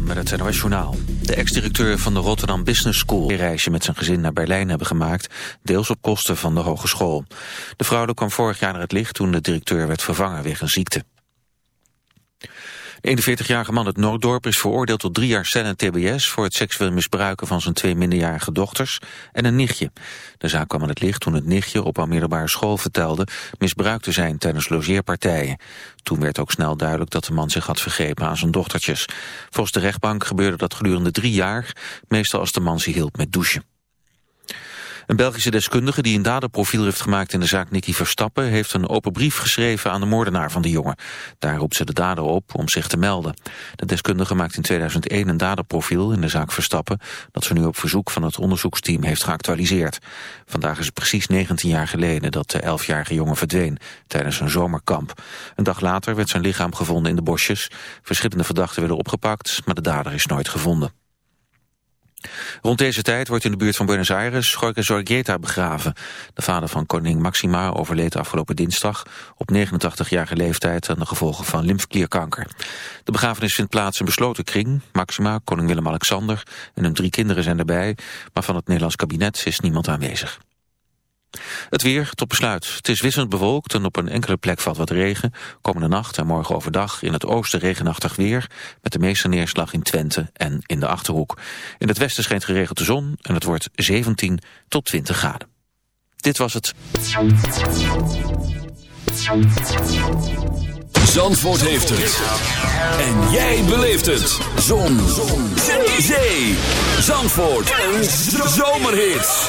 Met het Journaal. De ex-directeur van de Rotterdam Business School... een reisje met zijn gezin naar Berlijn hebben gemaakt... deels op kosten van de hogeschool. De fraude kwam vorig jaar naar het licht... toen de directeur werd vervangen wegens ziekte. De 41-jarige man uit Noorddorp is veroordeeld tot drie jaar cel en tbs... voor het seksueel misbruiken van zijn twee minderjarige dochters en een nichtje. De zaak kwam aan het licht toen het nichtje op een middelbare school vertelde... misbruikt te zijn tijdens logeerpartijen. Toen werd ook snel duidelijk dat de man zich had vergrepen aan zijn dochtertjes. Volgens de rechtbank gebeurde dat gedurende drie jaar... meestal als de man ze hielp met douchen. Een Belgische deskundige die een daderprofiel heeft gemaakt in de zaak Nicky Verstappen heeft een open brief geschreven aan de moordenaar van de jongen. Daar roept ze de dader op om zich te melden. De deskundige maakte in 2001 een daderprofiel in de zaak Verstappen dat ze nu op verzoek van het onderzoeksteam heeft geactualiseerd. Vandaag is het precies 19 jaar geleden dat de 11-jarige jongen verdween tijdens een zomerkamp. Een dag later werd zijn lichaam gevonden in de bosjes. Verschillende verdachten werden opgepakt, maar de dader is nooit gevonden. Rond deze tijd wordt in de buurt van Buenos Aires Jorge Zorrieta begraven. De vader van koning Maxima overleed afgelopen dinsdag op 89-jarige leeftijd aan de gevolgen van lymfklierkanker. De begrafenis vindt plaats in besloten kring. Maxima, koning Willem-Alexander en hun drie kinderen zijn erbij, maar van het Nederlands kabinet is niemand aanwezig. Het weer tot besluit. Het is wisselend bewolkt en op een enkele plek valt wat regen. Komende nacht en morgen overdag in het oosten regenachtig weer... met de meeste neerslag in Twente en in de Achterhoek. In het westen schijnt geregeld de zon en het wordt 17 tot 20 graden. Dit was het. Zandvoort heeft het. En jij beleeft het. Zon. zon. Zee. Zandvoort. Een zomerhit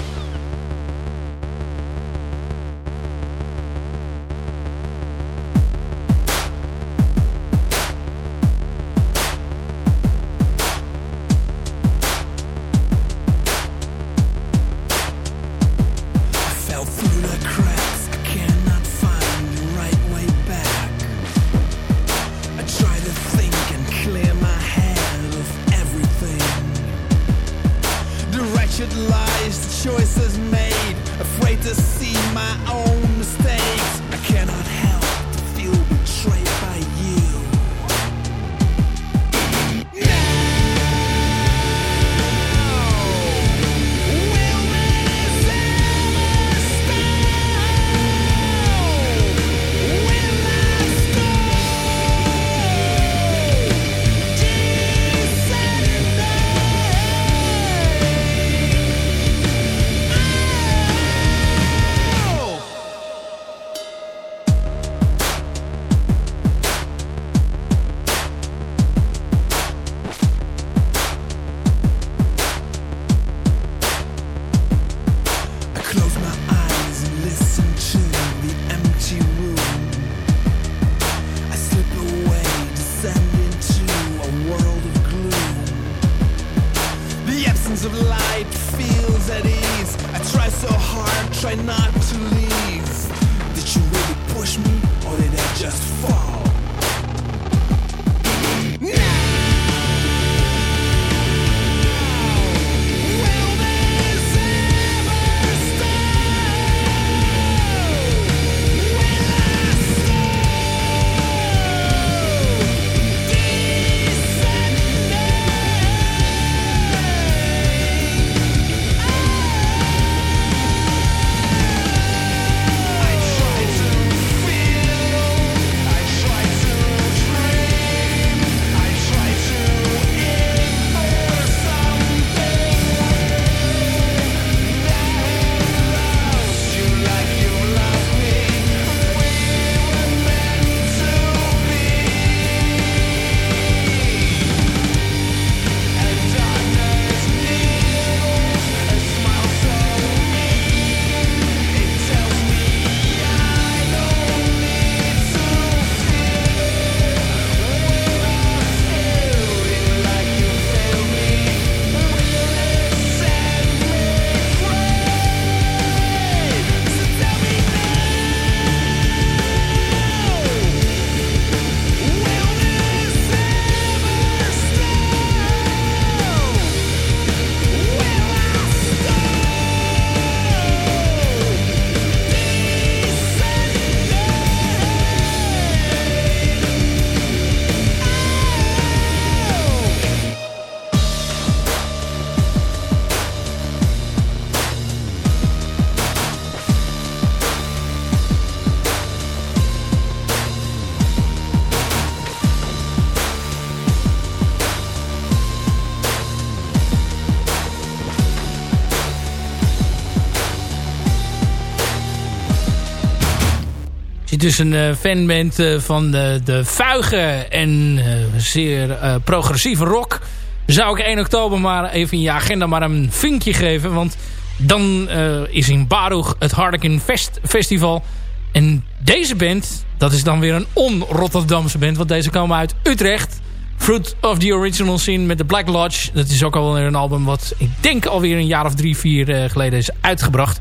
Dus een fanband van de, de vuige en zeer progressieve rock. Zou ik 1 oktober maar even in je agenda maar een vinkje geven. Want dan is in Baruch het Harlequin Fest Festival. En deze band, dat is dan weer een on-Rotterdamse band. Want deze komen uit Utrecht. Fruit of the Original Sin met de Black Lodge. Dat is ook alweer een album wat ik denk alweer een jaar of drie, vier geleden is uitgebracht.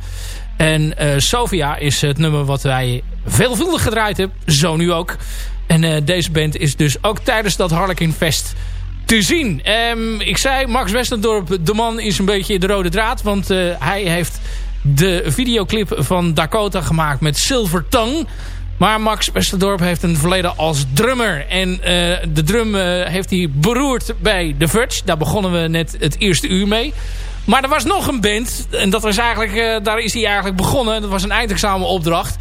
En Sofia is het nummer wat wij veelvuldig gedraaid hebben. Zo nu ook. En uh, deze band is dus ook tijdens dat Harlequin Fest te zien. Um, ik zei, Max Westendorp, de man is een beetje de rode draad. Want hij heeft de videoclip van Dakota gemaakt met Silver Tongue. Maar Max Westerdorp heeft een verleden als drummer. En uh, de drum heeft hij beroerd bij The Verge. Daar begonnen we net het eerste uur mee. Maar er was nog een band. En dat was eigenlijk, daar is hij eigenlijk begonnen. Dat was een eindexamenopdracht.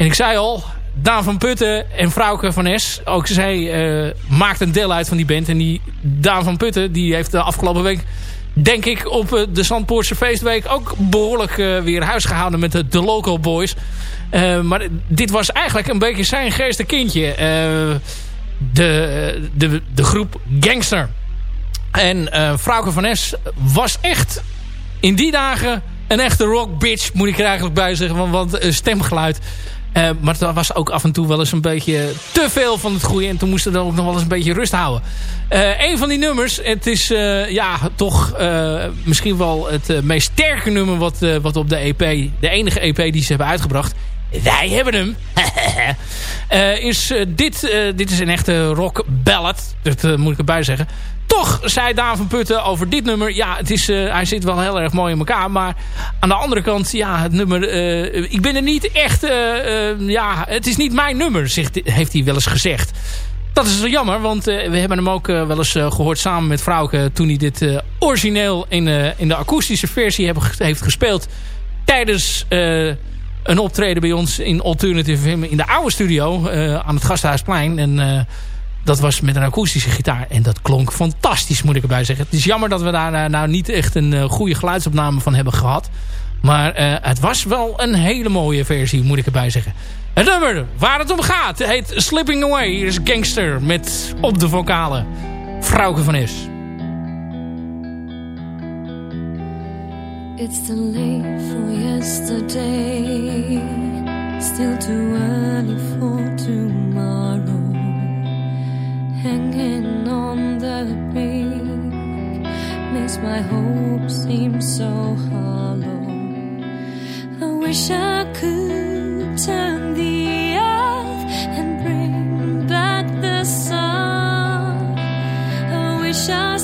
En ik zei al, Daan van Putten en Frauke van Es. Ook zij maakt een deel uit van die band. En die Daan van Putten die heeft de afgelopen week denk ik op eh, de Zandpoortse feestweek ook behoorlijk uh, weer huis gehouden met de, de local boys. Uh, maar dit was eigenlijk een beetje zijn geeste kindje. Uh, de, de, de groep Gangster. En uh, Frauke van Es was echt in die dagen een echte rock bitch, moet ik er eigenlijk bij zeggen. Want, want stemgeluid uh, maar dat was ook af en toe wel eens een beetje te veel van het goede. En toen moesten we dan ook nog wel eens een beetje rust houden. Uh, een van die nummers, het is uh, ja, toch misschien wel het meest sterke nummer wat, wat op de EP, de enige EP die ze hebben uitgebracht. Wij hebben hem. is, dit, dit is een echte rock ballad. Dat moet ik erbij zeggen. Toch zei Daan van Putten over dit nummer... ja, het is, uh, hij zit wel heel erg mooi in elkaar. Maar aan de andere kant, ja, het nummer... Uh, ik ben er niet echt... Uh, ja, het is niet mijn nummer, zegt, heeft hij wel eens gezegd. Dat is jammer, want we hebben hem ook wel eens gehoord samen met Frauke... toen hij dit origineel in, in de akoestische versie heeft gespeeld... tijdens een optreden bij ons in Alternative in de oude studio aan het Gasthuisplein. En dat was met een akoestische gitaar. En dat klonk fantastisch, moet ik erbij zeggen. Het is jammer dat we daar eh, nou niet echt een uh, goede geluidsopname van hebben gehad. Maar uh, het was wel een hele mooie versie, moet ik erbij zeggen. Het nummer waar het om gaat heet Slipping Away. Hier is Gangster met op de vocalen Frauke van Is. It's too late for yesterday Still too early for tomorrow hanging on the brink makes my hope seem so hollow. I wish I could turn the earth and bring back the sun. I wish I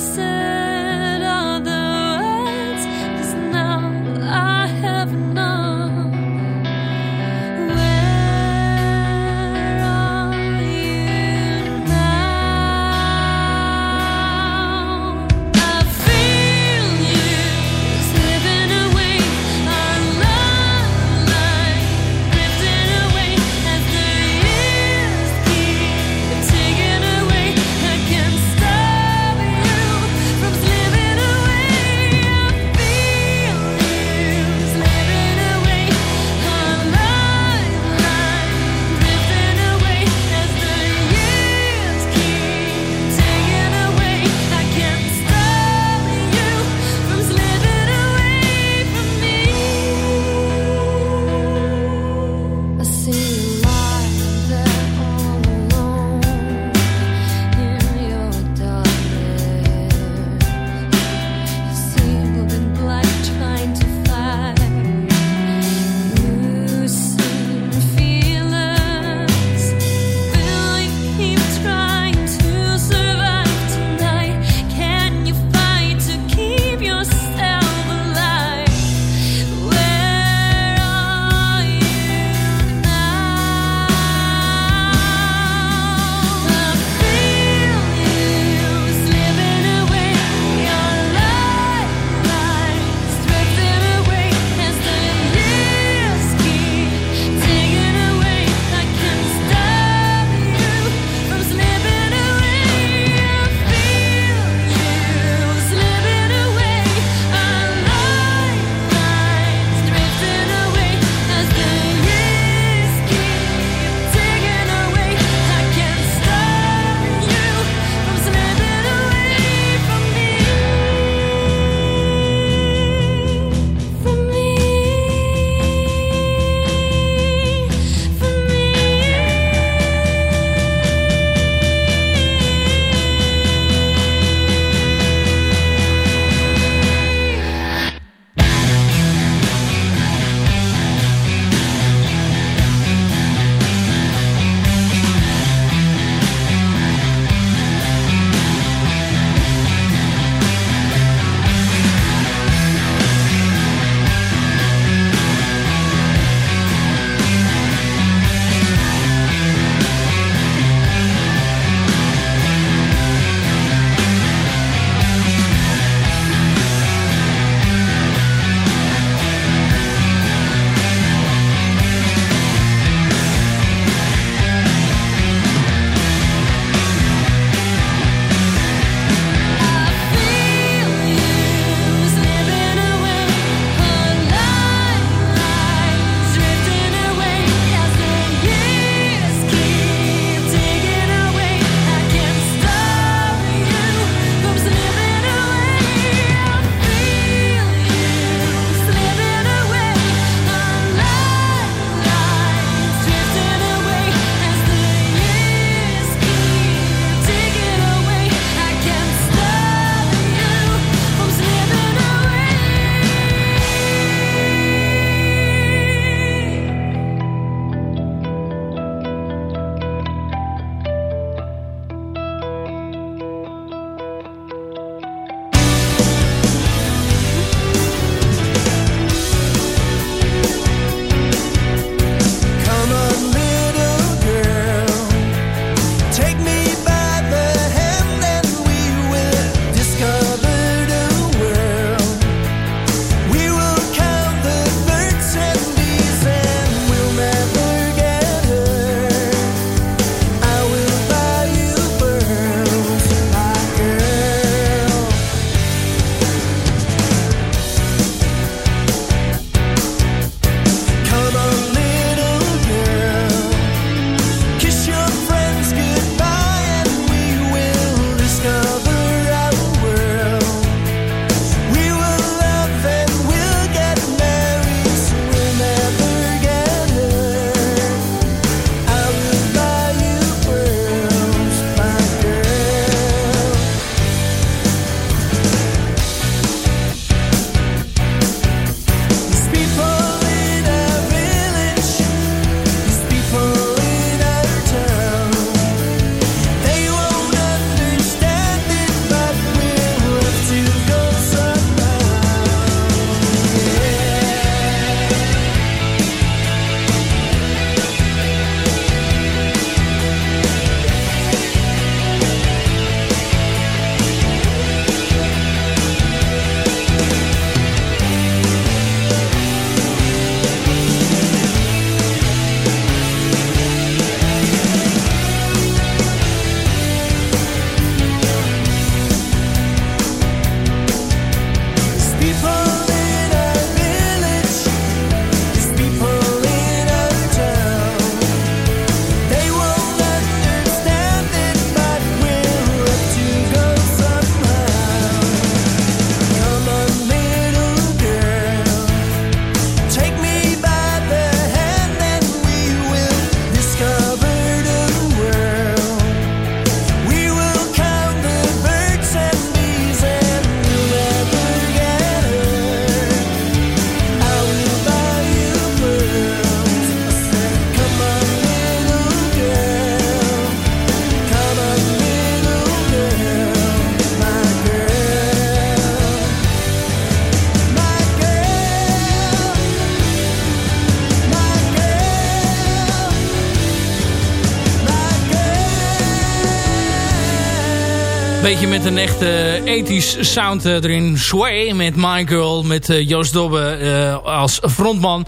Beetje met een echte ethisch sound erin. Sway met My Girl, met Joost Dobbe als frontman.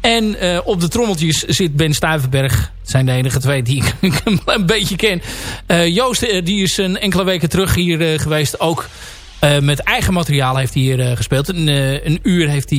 En op de trommeltjes zit Ben Stuivenberg. Het zijn de enige twee die ik een beetje ken. Joost die is een enkele weken terug hier geweest. Ook uh, met eigen materiaal heeft hij hier uh, gespeeld. Een, uh, een, uur heeft hij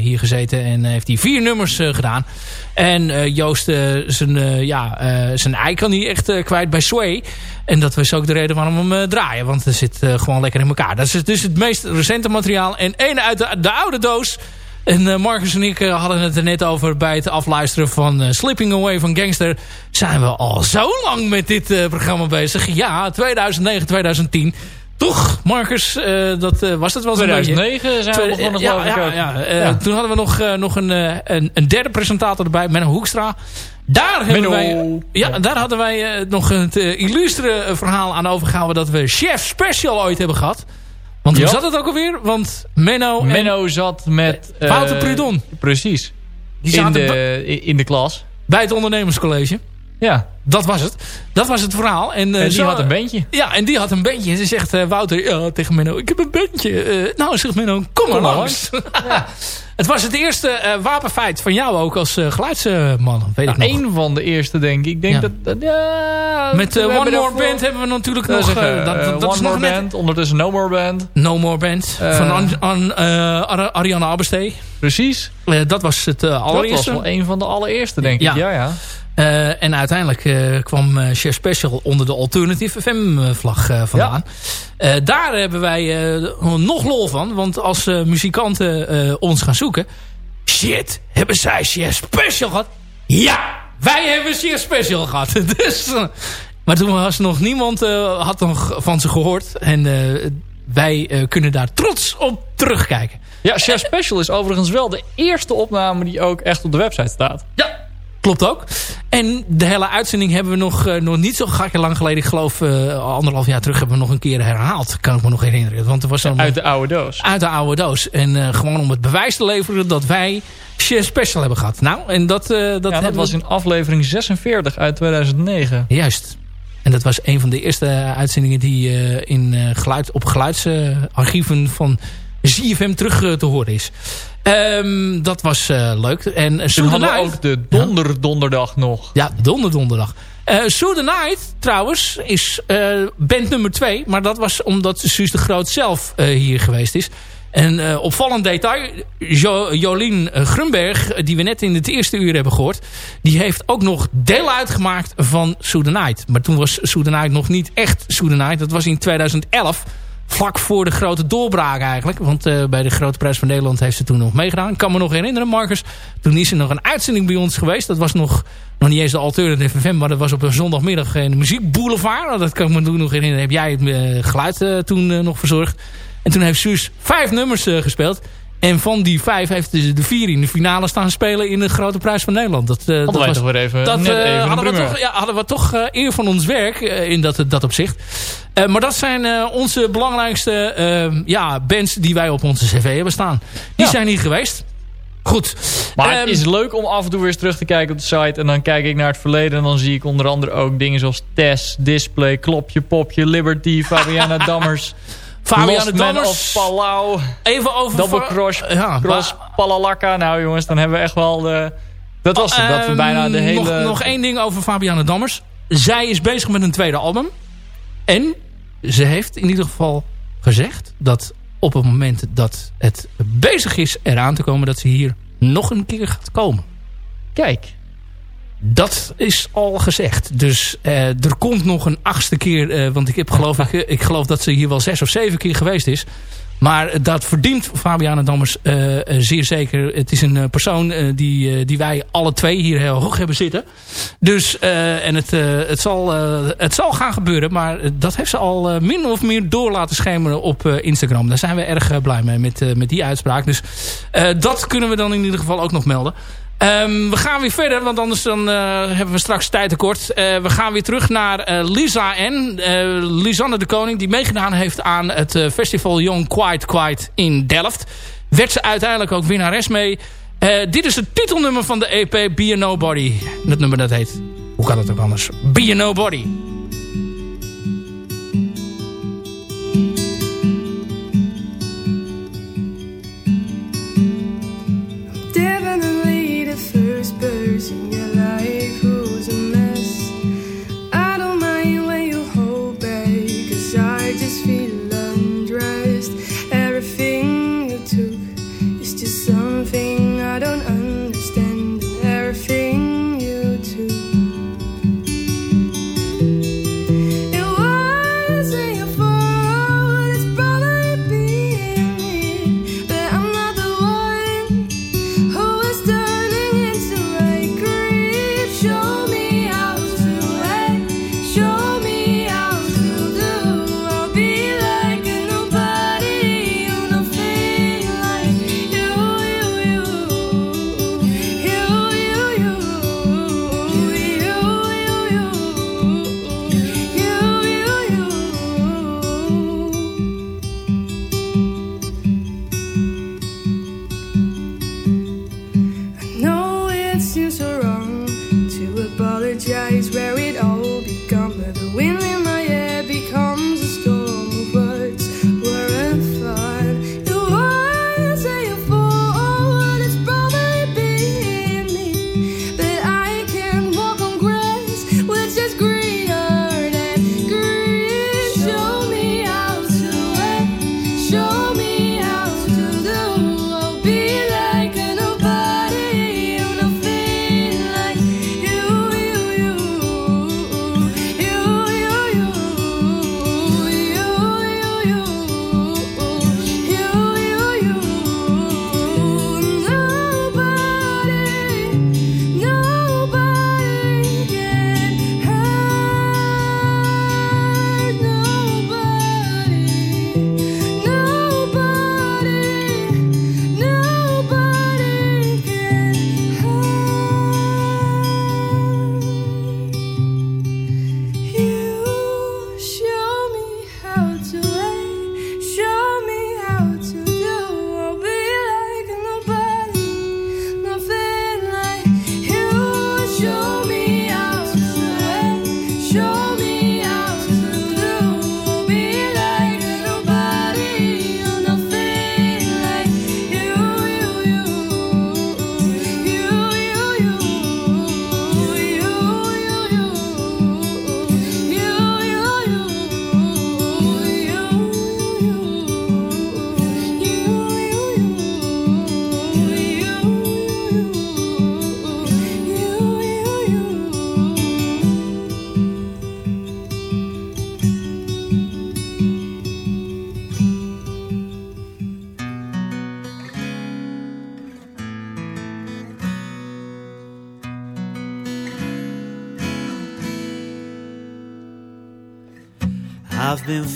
hier gezeten en heeft hij vier nummers gedaan. En Joost, zijn, ja, zijn ei kan hij echt kwijt bij Sway. En dat was ook de reden waarom we hem draaien. Want het zit gewoon lekker in elkaar. Dat is dus het meest recente materiaal. En één uit de, de oude doos... En Marcus en ik hadden het er net over bij het afluisteren van Slipping Away van Gangster. Zijn we al zo lang met dit programma bezig. Ja, 2009, 2010. Toch, Marcus? Uh, dat uh, was het wel zo'n 2009 zijn we begonnen, ja, geloof ja, ik ja, uh, ja. Toen hadden we nog, nog een, een, een, derde presentator erbij, Menno Hoekstra. Daar, hebben wij, ja, daar hadden wij nog het illustere verhaal aan overgehouden... dat we Chef Special ooit hebben gehad. Want hoe zat het ook alweer? Want Menno... Menno zat met... Wouter Prudon. Precies. Die in, de, in de klas. Bij het ondernemerscollege. Ja. Dat was het. Dat was het verhaal. En, uh, en die had een bandje. Ja, en die had een bandje. En ze zegt uh, Wouter ja, tegen Menno, ik heb een bandje. Uh, nou, zegt Menno, kom maar langs. ja. Het was het eerste wapenfeit van jou ook als geluidsman. weet nou, ik nog. Een van de eerste, denk ik. Ik denk ja. dat, ja, Met One More Band hebben we natuurlijk nog... Zeggen, dat, dat, dat One More Band, net... ondertussen No More Band. No More Band, van An, An, Abbestee. Precies. dat was het allereerste. Dat was wel een van de allereerste, denk ik. Ja, ja. Uh, en uiteindelijk uh, kwam uh, Chef Special onder de Alternative FM-vlag vandaan. Ja. daar hebben wij nog lol van. Want als muzikanten ons gaan zoeken... Shit, hebben zij Chef Special gehad? Ja, wij hebben Chef Special gehad. dus, maar toen was nog niemand had nog van ze gehoord. En wij kunnen daar trots op terugkijken. Ja, Chef Special is overigens wel de eerste opname die ook echt op de website staat. Ja, Klopt ook. En de hele uitzending hebben we nog, uh, nog niet zo gek lang geleden. Ik geloof uh, anderhalf jaar terug hebben we nog een keer herhaald. Kan ik me nog herinneren. Want er was uit de oude doos. Uit de oude doos. En uh, gewoon om het bewijs te leveren dat wij Share Special hebben gehad. Nou, en dat... dat, ja, dat was in aflevering 46 uit 2009. Juist. En dat was een van de eerste uitzendingen die in, geluid, op geluidsarchieven van ZFM terug te horen is. Um, dat was uh, leuk. En uh, hadden ook de donder donderdag nog. Ja, donder donderdag. Uh, Sue the Night trouwens is uh, band nummer 2. Maar dat was omdat Suus de Groot zelf hier geweest is. En opvallend detail, jo Jolien Grunberg, die we net in het eerste uur hebben gehoord... die heeft ook nog deel uitgemaakt van Sue the Night. Maar toen was Sue the Night nog niet echt Sue the Night. Dat was in 2011 vlak voor de grote doorbraak eigenlijk. Want uh, bij de Grote Prijs van Nederland heeft ze toen nog meegedaan. Ik kan me nog herinneren, Marcus. Toen is er nog een uitzending bij ons geweest. Dat was nog, nog niet eens de Alternative FM. Maar dat was op een zondagmiddag in de muziekboulevard. Nou, dat kan ik me toen nog herinneren. Heb jij het uh, geluid uh, toen nog verzorgd. En toen heeft Suus vijf nummers gespeeld. En van die vijf heeft ze de vier in de finale staan spelen in de Grote Prijs van Nederland. Dat, uh, dat was, toch weer even, dat, net even hadden, we toch, ja, hadden we toch uh, eer van ons werk in dat, dat opzicht. maar dat zijn onze belangrijkste ja, bands die wij op onze cv hebben staan. Die ja. zijn hier geweest. Goed. Maar um, het is leuk om af en toe weer eens terug te kijken op de site. En dan kijk ik naar het verleden. En dan zie ik onder andere ook dingen zoals Tess, Display, Klopje, Popje, Liberty, Fabiana Dammers... Fabian Dammers. of Palau. Even over... Double cross, ja, cross Palalaka. Nou jongens, dan hebben we echt wel de... Dat was het, dat we bijna de hele... Nog, nog één ding over Fabiana Dammers. Zij is bezig met een tweede album. En ze heeft in ieder geval gezegd dat op het moment dat het bezig is eraan te komen... dat ze hier nog een keer gaat komen. Kijk, dat is al gezegd. Dus uh, er komt nog een achtste keer. Uh, want ik, heb, geloof, ik, ik geloof dat ze hier wel zes of zeven keer geweest is. Maar dat verdient Fabiana Dammers zeer zeker. Het is een persoon die, die wij alle twee hier heel hoog hebben zitten. Dus, en het, het, zal, het zal gaan gebeuren. Maar dat heeft ze al min of meer door laten schemeren op Instagram. Daar zijn we erg blij mee met, met die uitspraak. Dus dat kunnen we dan in ieder geval ook nog melden. Um, we gaan weer verder, want anders dan, uh, hebben we straks tijd tekort. Uh, we gaan weer terug naar uh, Lisa N. Lisanne de Koning, die meegedaan heeft aan het festival Young Quiet Quiet in Delft. Werd ze uiteindelijk ook winnares mee. dit is het titelnummer van de EP Be a Nobody. Dat nummer dat heet, hoe kan het ook anders? Be a Nobody.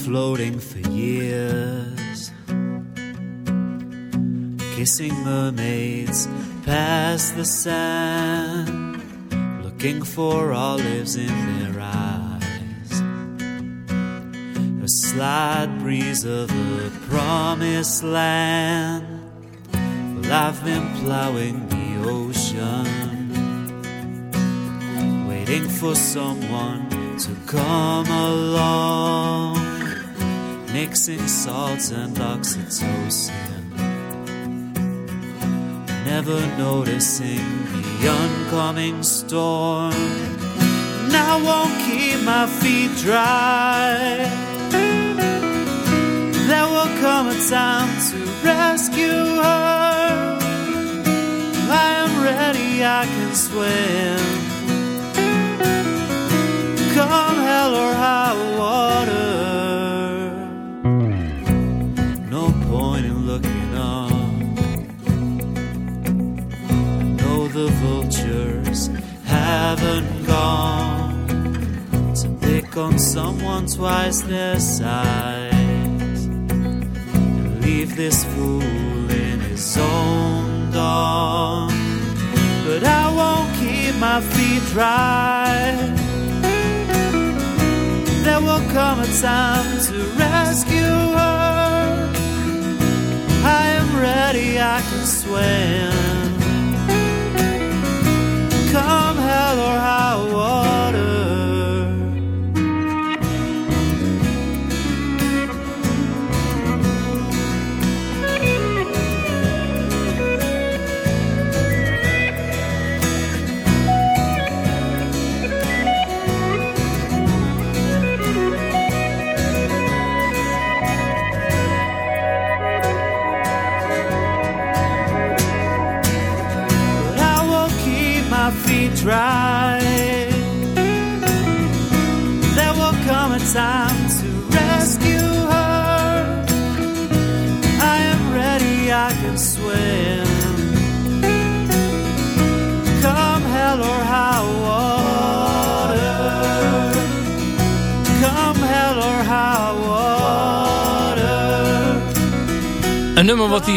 Floating for years, kissing mermaids past the sand, looking for olives in their eyes. A slight breeze of the promised land. Well, I've been plowing the ocean, waiting for someone to come along, mixing salts and oxytocin, never noticing the oncoming storm. I won't keep my feet dry. There will come a time to rescue her. I am ready, I can swim the side.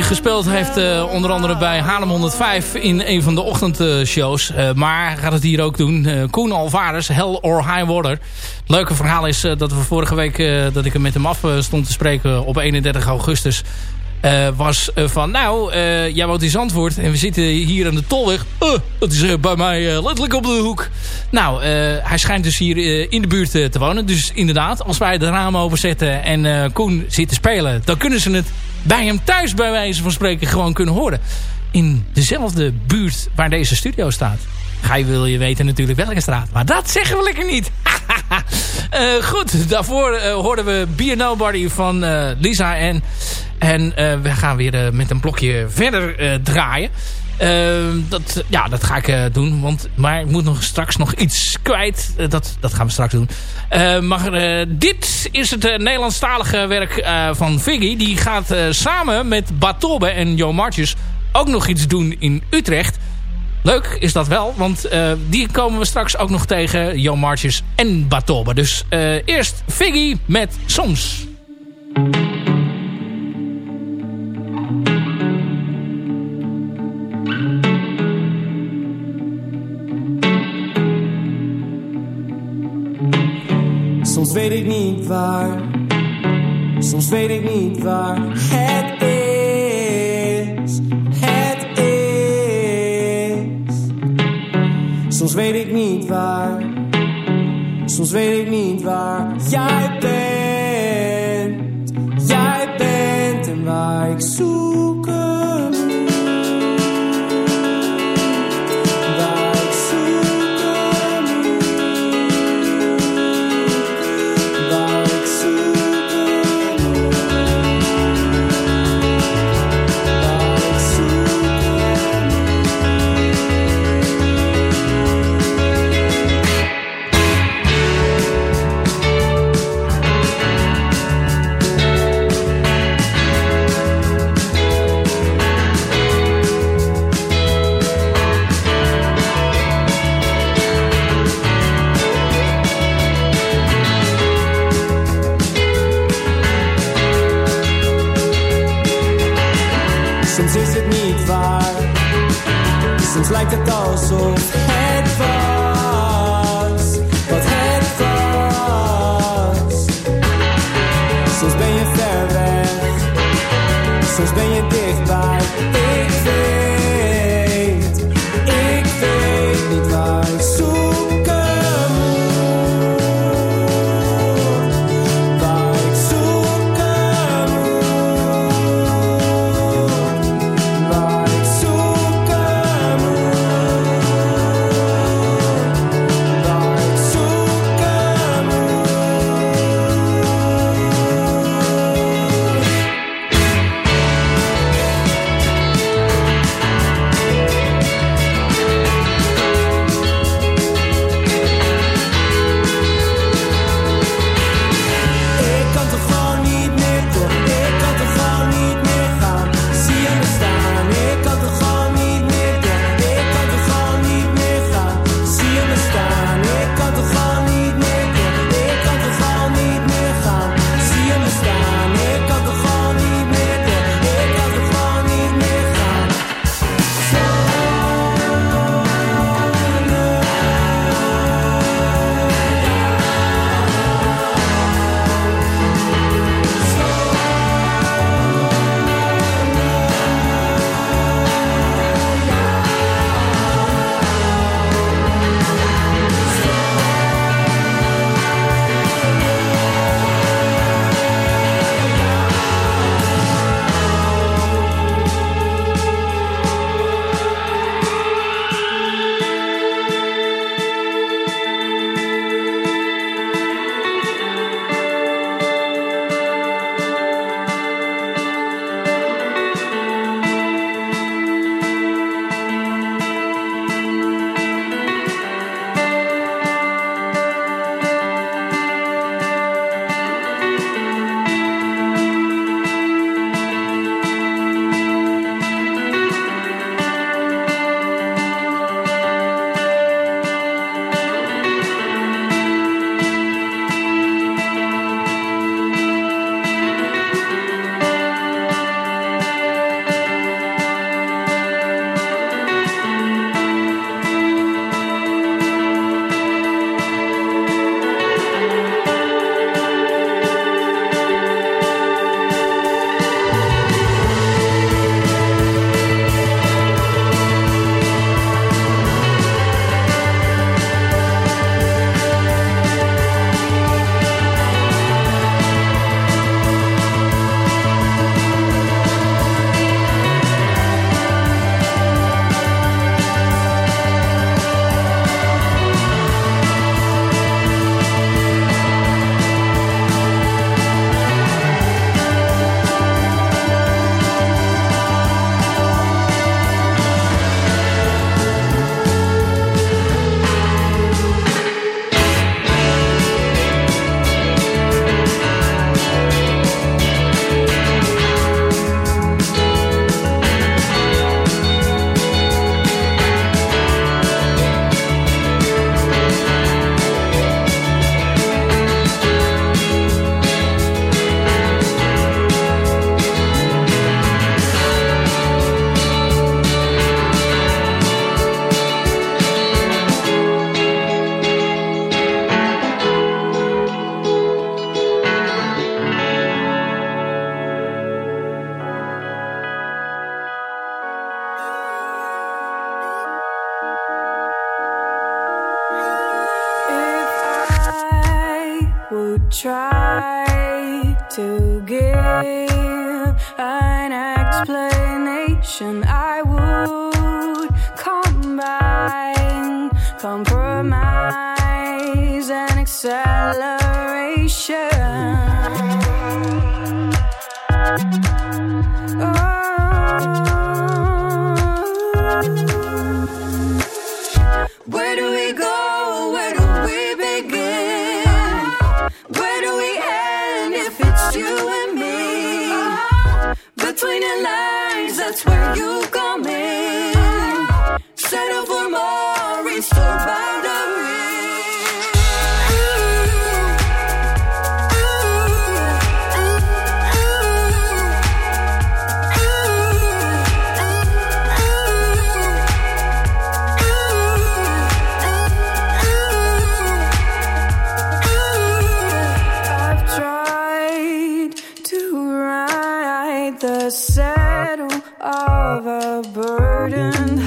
Gespeeld heeft uh, onder andere bij Haarlem 105 in een van de ochtendshows. Uh, maar gaat het hier ook doen. Uh, Koen Alvarez, Hell or High Water. Leuke verhaal is dat we vorige week dat ik hem met hem af stond te spreken op 31 augustus. was van nou, jij woont in Zandvoort en we zitten hier aan de Tolweg. dat is bij mij letterlijk op de hoek. Nou, hij schijnt dus hier in de buurt te wonen. Dus inderdaad, als wij de ramen openzetten en Koen zit te spelen, dan kunnen ze het bij hem thuis bij wijze van spreken gewoon kunnen horen. In dezelfde buurt waar deze studio staat. Ga je wil je weten natuurlijk welke straat. Maar dat zeggen we lekker niet. uh, goed, daarvoor uh, hoorden we Be Nobody van uh, Lisa. En, en we gaan weer met een blokje verder draaien. Dat, ja, dat ga ik doen. Want, maar ik moet nog straks nog iets kwijt. dat, dat gaan we straks doen. maar dit is het Nederlandstalige werk van Figgy. Die gaat samen met Batobe en Jo Martjes ook nog iets doen in Utrecht. Leuk is dat wel, want die komen we straks ook nog tegen. Jo Marches en Batobe. Dus eerst Figgy met. Soms weet ik niet waar, soms weet ik niet waar het is. Het is. Soms weet ik niet waar, soms weet ik niet waar jij bent. Jij bent en waar ik zoek. The saddle of a burdened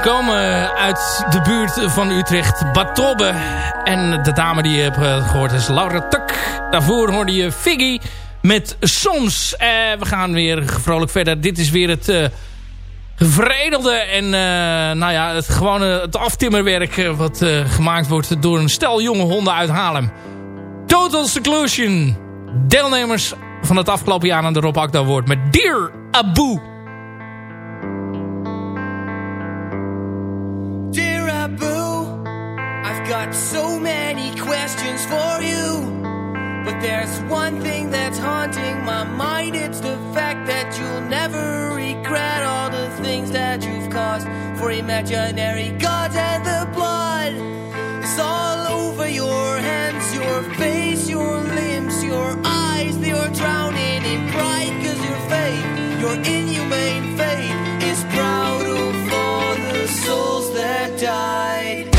Ze komen uit de buurt van Utrecht, Batobbe. En de dame die je hebt eh, gehoord is Laura Tuk. Daarvoor hoorde je Figgy met Soms. Eh, we gaan weer vrolijk verder. Dit is weer het veredelde en eh, nou ja, het gewone het aftimmerwerk wat gemaakt wordt door een stel jonge honden uit Haarlem. Total Seclusion. Deelnemers van het afgelopen jaar aan de Rob Akda met Dear Abu. Abu, I've got so many questions for you. But there's one thing that's haunting my mind. It's the fact that you'll never regret all the things that you've caused for imaginary gods and the blood is all over your hands, your face, your limbs, your eyes. You're drowning in pride because your faith, your inhumane faith, is proud souls that died.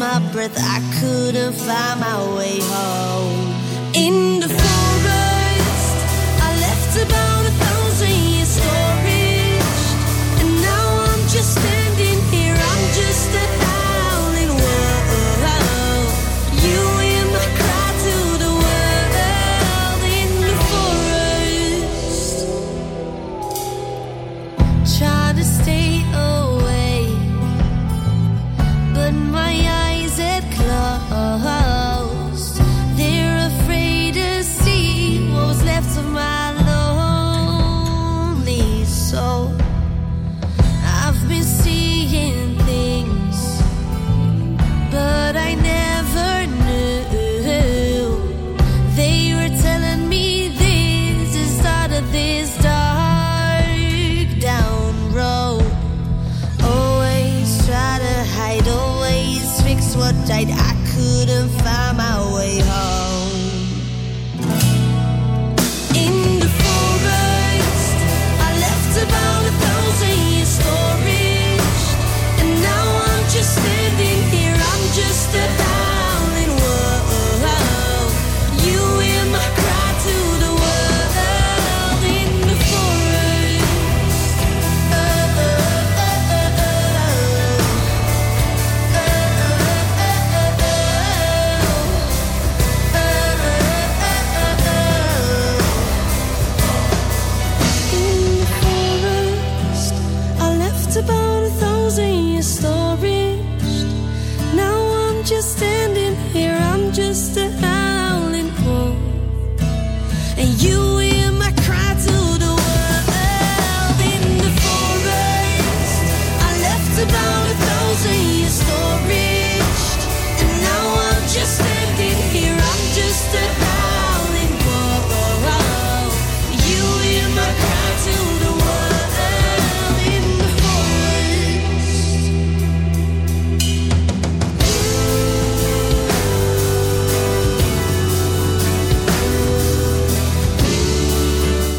My breath. I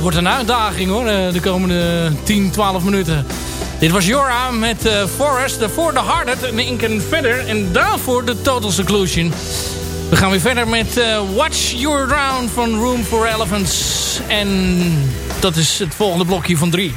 wordt een uitdaging hoor, eh, de komende 10, 12 minuten. Dit was Jora met eh, uh, Forest, daarvoor de Hardet en Inken verder en daarvoor de Total Seclusion. We gaan weer verder met eh, Watch Your round van Room for Elephants en dat is het volgende blokje van 3.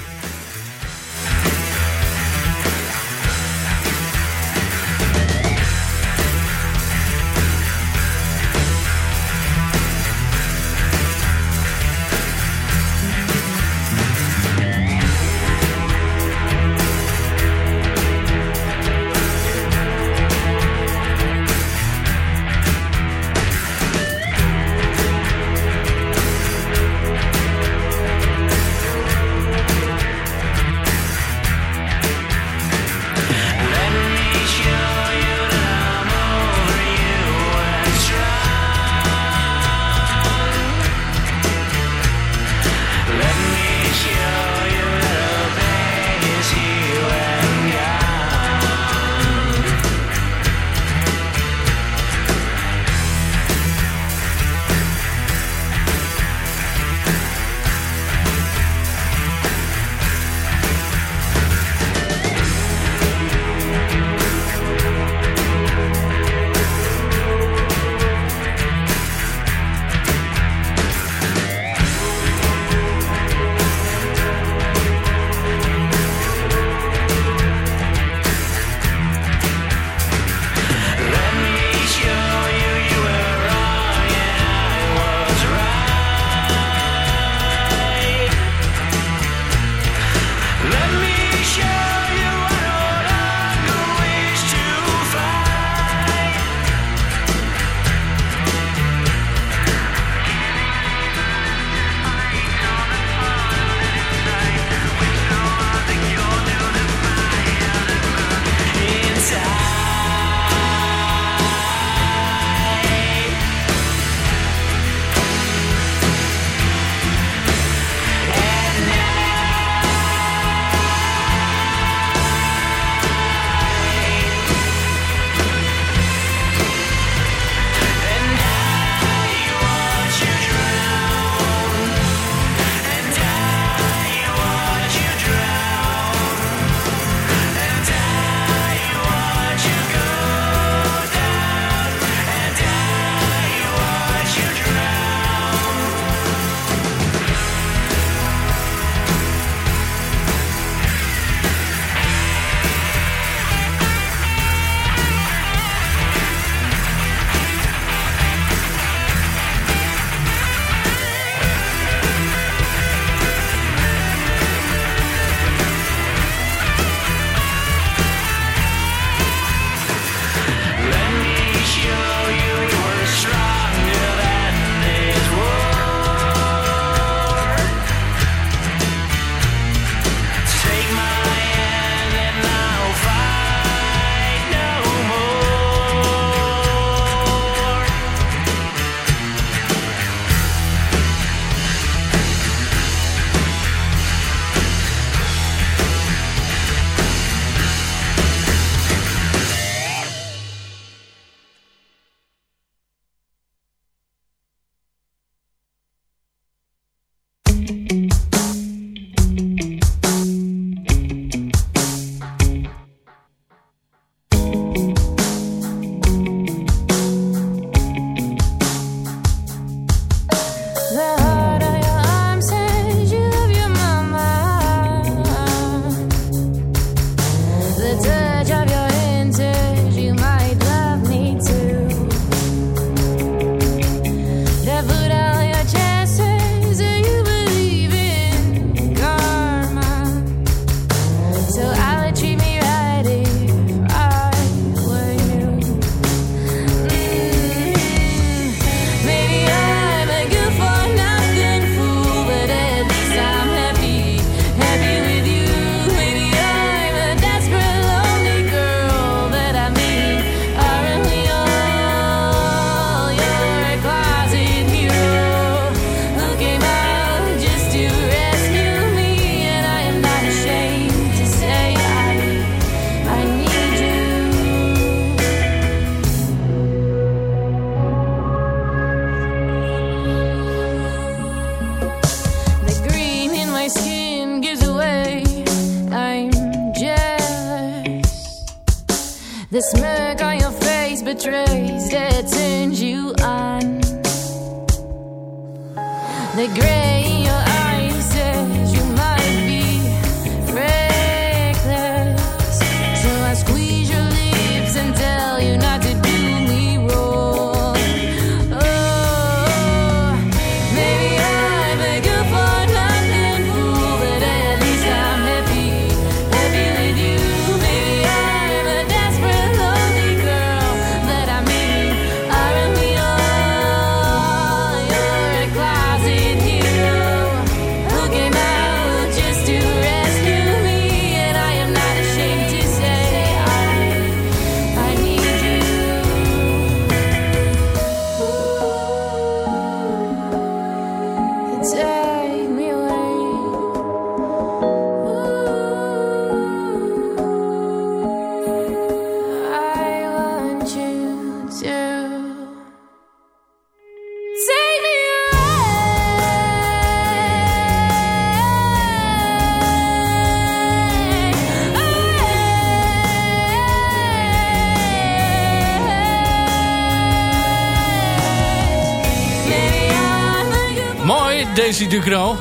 Ducro.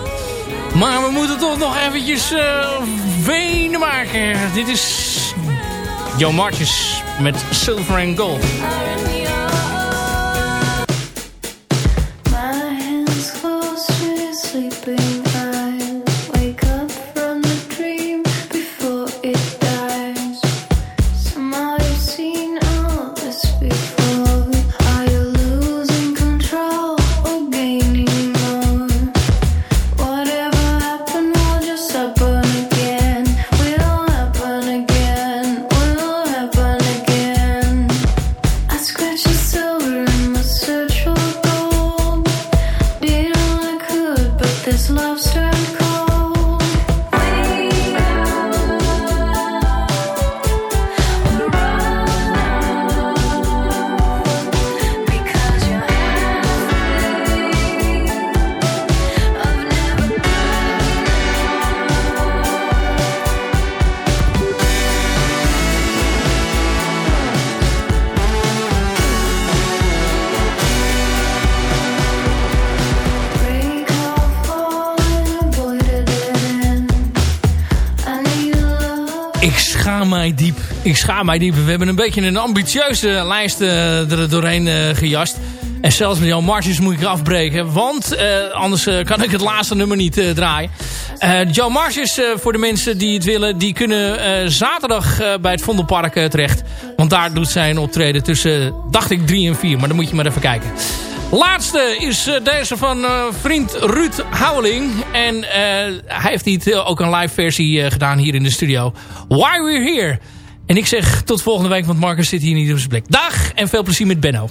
Maar we moeten toch nog eventjes eh wenen maken. Dit is Joe Marches met Silver and Gold. Ik schaam mij diep. We hebben een beetje een ambitieuze lijst eh, er doorheen eh, gejast. En zelfs met jouw marges moet ik afbreken. Want eh, anders kan ik het laatste nummer niet draaien. Joe Marges, voor de mensen die het willen... die kunnen zaterdag bij het Vondelpark terecht. Want daar doet zij een optreden tussen, dacht ik, 3 en 4. Maar dan moet je maar even kijken. Laatste is deze van vriend Ruud Houweling. En hij heeft niet ook een live versie gedaan hier in de studio. Why We're Here. En ik zeg tot volgende week, want Marcus zit hier niet op zijn plek. Dag en veel plezier met Benno.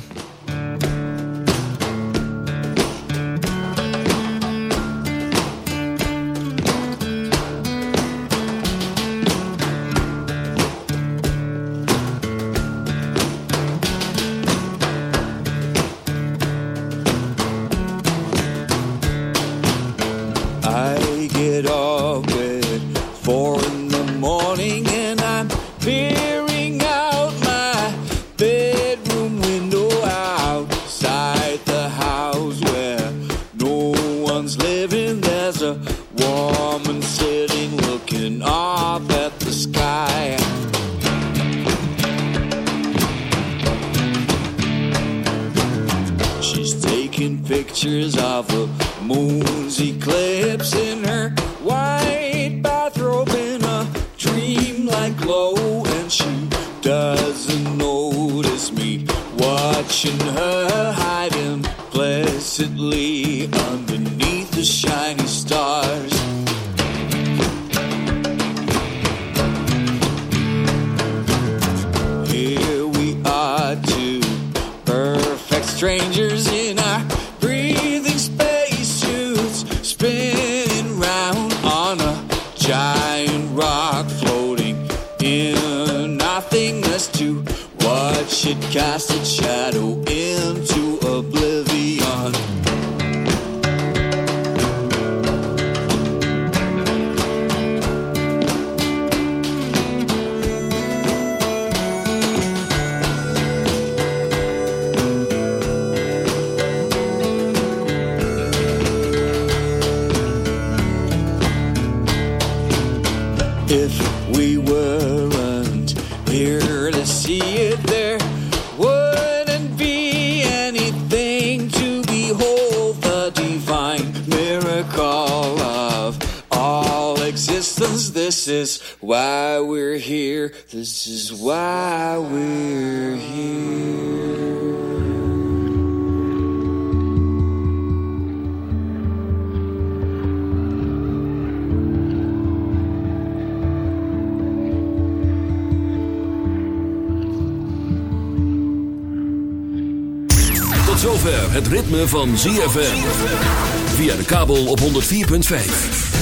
Glow, and she doesn't notice me watching her hiding placidly underneath the shiny stars. Cast its shadow This is why we're here. This is why we're here. Zover het ritme van ZFM. Via de kabel op 104.5.